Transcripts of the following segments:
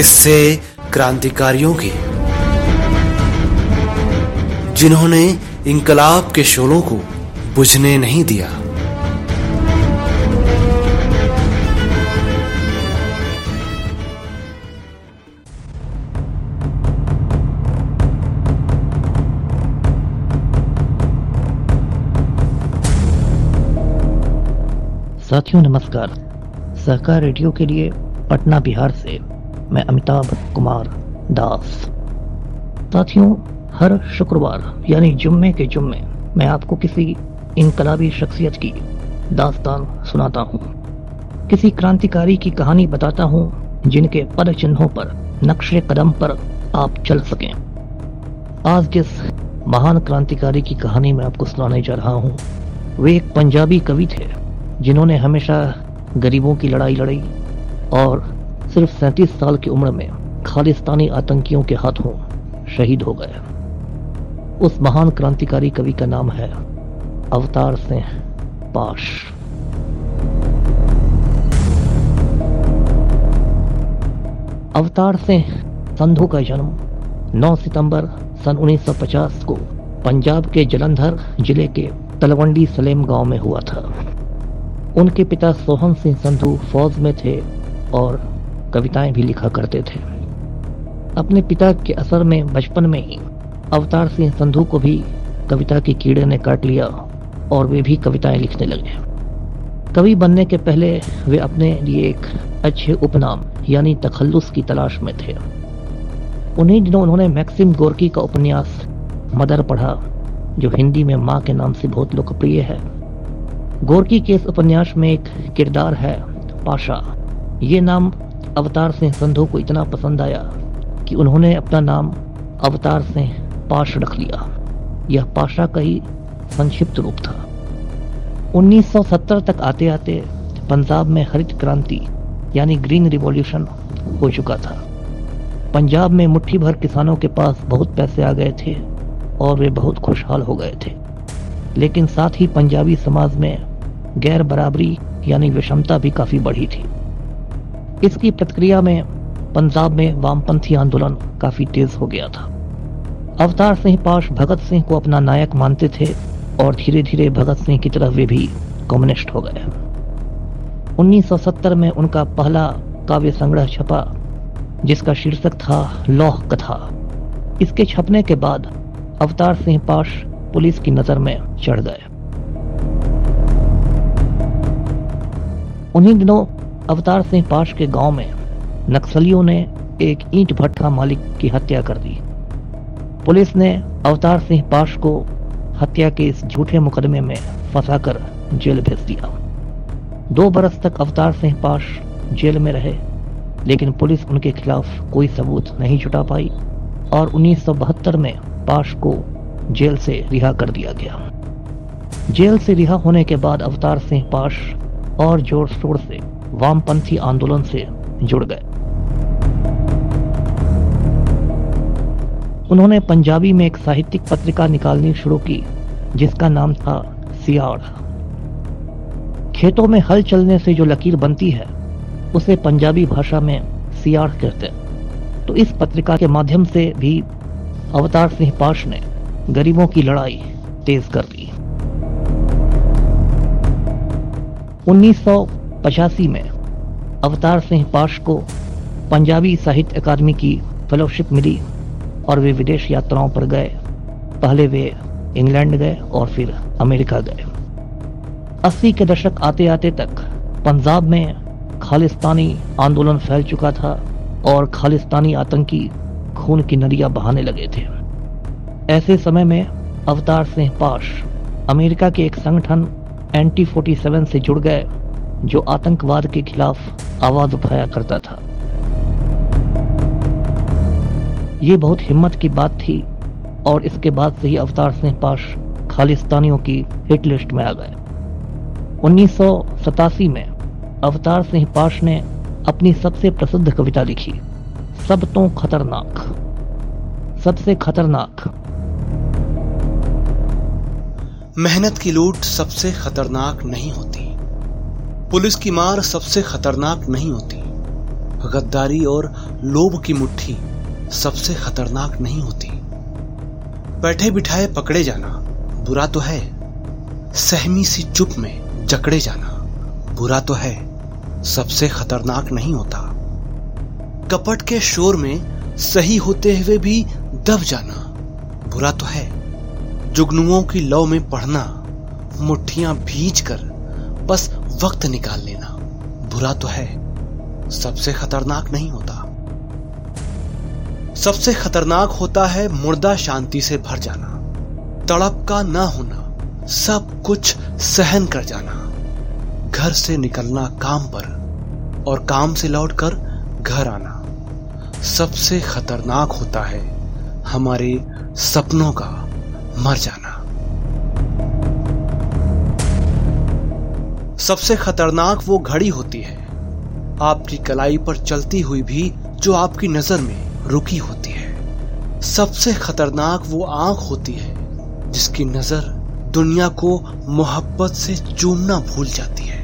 किस्से क्रांतिकारियों के। जिन्होंने इंकलाब के शोलों को बुझने नहीं दिया। साथियों, नमस्कार। सहकार रेडियो के लिए पटना बिहार से मैं अमिताभ कुमार दास। साथियों, हर शुक्रवार, यानी जुम्मे के जुम्मे, मैं आपको किसी इनकलाबी शख्सियत की दास्तान सुनाता हूँ। किसी क्रांतिकारी की कहानी बताता हूँ, जिनके पद चिन्हों पर, नक्शे कदम पर आप चल सकें। आज जिस महान क्रांतिकारी की कहानी मैं आपको सुनाने जा रहा हूँ, वे एक पंजाबी कवि थे, जिन्होंने हमेशा गरीबों की लड़ाई लड़ी और सिर्फ़ सैंतीस साल की उम्र में खालिस्तानी आतंकियों के हाथों शहीद हो गए। उस महान क्रांतिकारी कवि का नाम है अवतार सिंह पाश। अवतार सिंह संधु का जन्म 9 सितंबर सन 1950 को पंजाब के जलंधर ज़िले के तलवंडी सलेम गाँव में हुआ था। उनके पिता सोहन सिंह संधु फौज में थे और कविताएँ भी लिखा करते थे। अपने पिता के असर में, बचपन में ही अवतार सिंह संधु को भी कविता की कीड़े ने काट लिया और वे भी कविताएँ लिखने लगे। कवि बनने के पहले वे अपने लिए एक अच्छे उपनाम, यानी तखल्लुस की तलाश में थे। उन्हीं दिनों उन्होंने मैक्सिम गोरकी का उपन्यास, मदर पढ़ा, जो हिंदी में माँ के नाम से बहुत लोकप्रिय है। गोरकी के इस उपन्यास में एक किरदार है, पाशा। ये नाम अवतार सिंह संधु को इतना पसंद आया कि उन्होंने अपना नाम अवतार सिंह पाश रख लिया। यह पाशा का ही संक्षिप्त रूप था। 1970 तक आते आते पंजाब में हरित क्रांति, यानी ग्रीन रिवॉल्यूशन, हो चुका था। पंजाब में मुट्ठी भर किसानों के पास बहुत पैसे आ गए थे और वे बहुत खुशहाल हो गए थे। लेकिन साथ ही पंजाबी समाज में गैर बराबरी, यानी विषमता भी काफ़ी बढ़ी थी। इसकी प्रतिक्रिया में पंजाब में वामपंथी आंदोलन काफ़ी तेज हो गया था। अवतार सिंह पाश भगत सिंह को अपना नायक मानते थे और धीरे धीरे भगत सिंह की तरह वे भी कम्युनिस्ट हो गए। 1970 में उनका पहला काव्य संग्रह छपा, जिसका शीर्षक था लौह कथा। इसके छपने के बाद अवतार सिंह पाश पुलिस की नज़र में चढ़ गए। उन्हीं दिनों अवतार सिंह पाश के गाँव में नक्सलियों ने एक ईंट भट्टा मालिक की हत्या कर दी। पुलिस ने अवतार सिंह पाश को हत्या के इस झूठे मुकदमे में फंसाकर जेल भेज दिया। दो बरस तक अवतार सिंह पाश जेल में रहे, लेकिन पुलिस उनके खिलाफ कोई सबूत नहीं जुटा पाई और 1972 में पाश को जेल से रिहा कर दिया गया। जेल से रिहा होने के बाद अवतार सिंह पाश और ज़ोर शोर से वामपंथी आंदोलन से जुड़ गए। उन्होंने पंजाबी में एक साहित्यिक पत्रिका निकालनी शुरू की, जिसका नाम था सियाड़। खेतों में हल चलने से जो लकीर बनती है, उसे पंजाबी भाषा में सियाड़ कहते हैं। तो इस पत्रिका के माध्यम से भी अवतार सिंह पाश ने गरीबों की लड़ाई तेज कर दी। 1985 में अवतार सिंह पाश को पंजाबी साहित्य अकादमी की फेलोशिप मिली और वे विदेश यात्राओं पर गए। पहले वे इंग्लैंड गए और फिर अमेरिका गए। अस्सी के दशक आते आते तक पंजाब में खालिस्तानी आंदोलन फैल चुका था और खालिस्तानी आतंकी खून की नदियाँ बहाने लगे थे। ऐसे समय में अवतार सिंह पाश अमेरिका के एक संगठन एंटी 47 से जुड़ गए जो आतंकवाद के खिलाफ आवाज़ उठाया करता था। ये बहुत हिम्मत की बात थी और इसके बाद से ही अवतार सिंह पाश खालिस्तानियों की हिट लिस्ट में आ गए। उन्नीस सौ सतासी में अवतार सिंह पाश ने अपनी सबसे प्रसिद्ध कविता लिखी सब तो खतरनाक। सबसे खतरनाक। मेहनत की लूट सबसे खतरनाक नहीं होती। पुलिस की मार सबसे खतरनाक नहीं होती। गद्दारी और लोभ की मुट्ठी सबसे खतरनाक नहीं होती। बैठे बिठाए पकड़े जाना, बुरा तो है। सहमी सी चुप में जकड़े जाना, बुरा तो है। सबसे खतरनाक नहीं होता। कपट के शोर में सही होते हुए भी दब जाना, बुरा तो है। जुगनुओं की लौ में पढ़ना, मुट्ठियाँ भीज कर बस वक्त निकाल लेना। बुरा तो है। सबसे खतरनाक नहीं होता। सबसे खतरनाक होता है मुर्दा शांति से भर जाना। तड़प का ना होना। सब कुछ सहन कर जाना। घर से निकलना काम पर और काम से लौटकर घर आना। सबसे खतरनाक होता है हमारे सपनों का मर जाना। सबसे खतरनाक वो घड़ी होती है। आपकी कलाई पर चलती हुई भी जो आपकी नज़र में रुकी होती है। सबसे खतरनाक वो आँख होती है, जिसकी नज़र दुनिया को मोहब्बत से चूमना भूल जाती है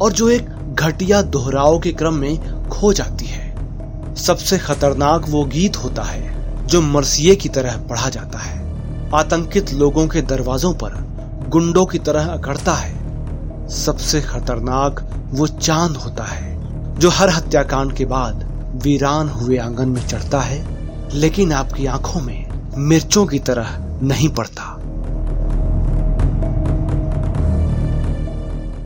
और जो एक घटिया दोहराव के क्रम में खो जाती है। सबसे खतरनाक वो गीत होता है, जो मरसिए की तरह पढ़ा जाता है। आतंकित लोगों के दरवाजों पर गुंडों की तरह अकड़ता है सबसे खतरनाक वो चाँद होता है, जो हर हत्याकांड के बाद वीरान हुए आँगन में चढ़ता है, लेकिन आपकी आँखों में मिर्चों की तरह नहीं पड़ता।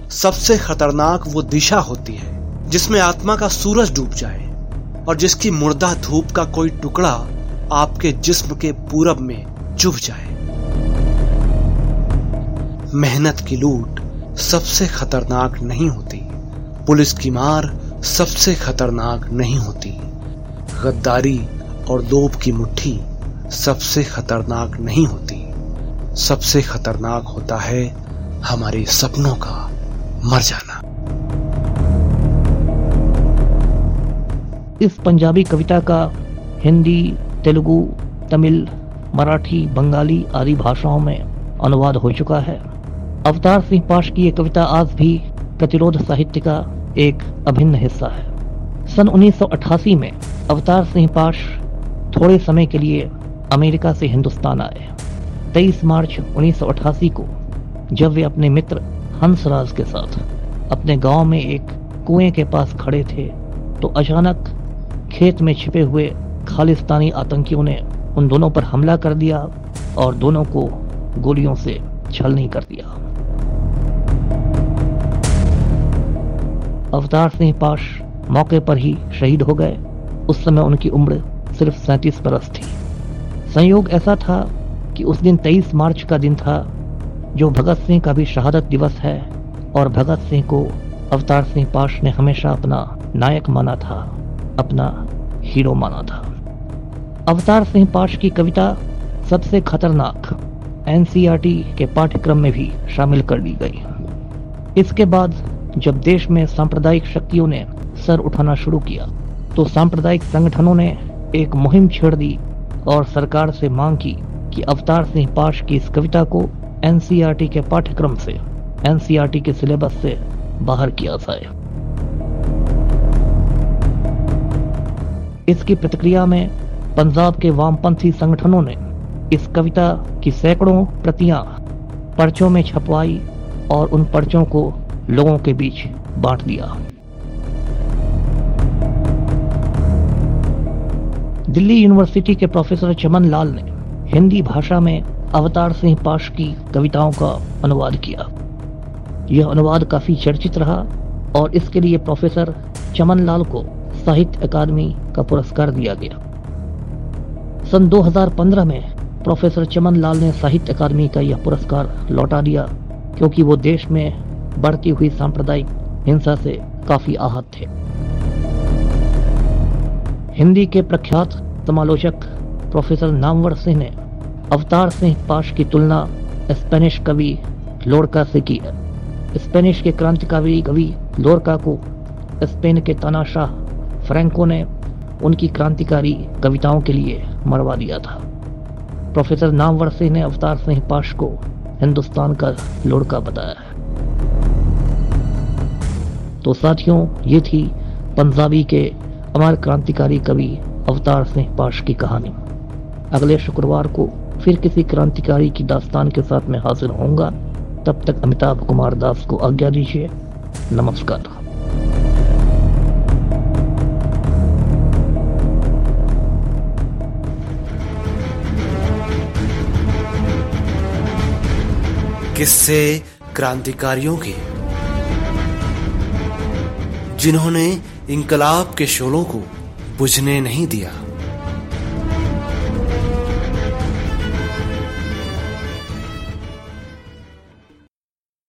सबसे खतरनाक वो दिशा होती है, जिसमें आत्मा का सूरज डूब जाए, और जिसकी मुर्दा धूप का कोई टुकड़ा आपके जिस्म के पूरब में चुभ जाए। मेहनत की लूट सबसे खतरनाक नहीं होती। पुलिस की मार सबसे खतरनाक नहीं होती। गद्दारी और लोभ की मुट्ठी सबसे खतरनाक नहीं होती। सबसे खतरनाक होता है हमारे सपनों का मर जाना। इस पंजाबी कविता का हिंदी, तेलुगु, तमिल, मराठी, बंगाली आदि भाषाओं में अनुवाद हो चुका है। अवतार सिंह पाश की ये कविता आज भी प्रतिरोध साहित्य का एक अभिन्न हिस्सा है। सन 1988 में अवतार सिंह पाश थोड़े समय के लिए अमेरिका से हिंदुस्तान आए। 23 मार्च 1988 को जब वे अपने मित्र हंसराज के साथ अपने गाँव में एक कुएँ के पास खड़े थे तो अचानक खेत में छिपे हुए खालिस्तानी आतंकियों ने उन दोनों पर हमला कर दिया और दोनों को गोलियों से छलनी कर दिया। अवतार सिंह पाश मौके पर ही शहीद हो गए। उस समय उनकी उम्र सिर्फ़ सैंतीस बरस थी। संयोग ऐसा था कि उस दिन 23 मार्च का दिन था, जो भगत सिंह का भी शहादत दिवस है और भगत सिंह को अवतार सिंह पाश ने हमेशा अपना नायक माना था, अपना हीरो माना था। अवतार सिंह पाश की कविता सबसे खतरनाक एनसीईआरटी के पाठ्यक्रम में भी शामिल कर ली गई। इसके बाद जब देश में सांप्रदायिक शक्तियों ने सर उठाना शुरू किया तो सांप्रदायिक संगठनों ने एक मुहिम छेड़ दी और सरकार से मांग की कि अवतार सिंह पाश की इस कविता को एनसीईआरटी के पाठ्यक्रम से, एनसीईआरटी के सिलेबस से बाहर किया जाए। इसकी प्रतिक्रिया में पंजाब के वामपंथी संगठनों ने इस कविता की सैकड़ों प्रतियाँ पर्चों में छपवाई और उन पर्चों को लोगों के बीच बांट दिया। दिल्ली यूनिवर्सिटी के प्रोफेसर चमन लाल ने हिंदी भाषा में अवतार सिंह पाश की कविताओं का अनुवाद किया। यह अनुवाद काफ़ी चर्चित रहा और इसके लिए प्रोफेसर चमन लाल को साहित्य अकादमी का पुरस्कार दिया गया। सन 2015 में प्रोफेसर चमन लाल ने साहित्य अकादमी का यह पुरस्कार लौटा दिया क्योंकि वो देश में बढ़ती हुई सांप्रदायिक हिंसा से काफ़ी आहत थे। हिंदी के प्रख्यात समालोचक प्रोफेसर नामवर सिंह ने अवतार सिंह पाश की तुलना स्पेनिश कवि लोरका से की है। स्पेनिश के क्रांतिकारी कवि लोरका को स्पेन के तानाशाह फ्रैंको ने उनकी क्रांतिकारी कविताओं के लिए मरवा दिया था। प्रोफेसर नामवर सिंह ने अवतार सिंह पाश को हिंदुस्तान का लोड़का बताया। है तो साथियों, ये थी पंजाबी के अमर क्रांतिकारी कवि अवतार सिंह पाश की कहानी। अगले शुक्रवार को फिर किसी क्रांतिकारी की दास्तान के साथ में हाजिर होऊँगा। तब तक अमिताभ कुमार दास को आज्ञा दीजिए। नमस्कार। किससे क्रांतिकारियों के जिन्होंने इंकलाब के शोलों को बुझने नहीं दिया।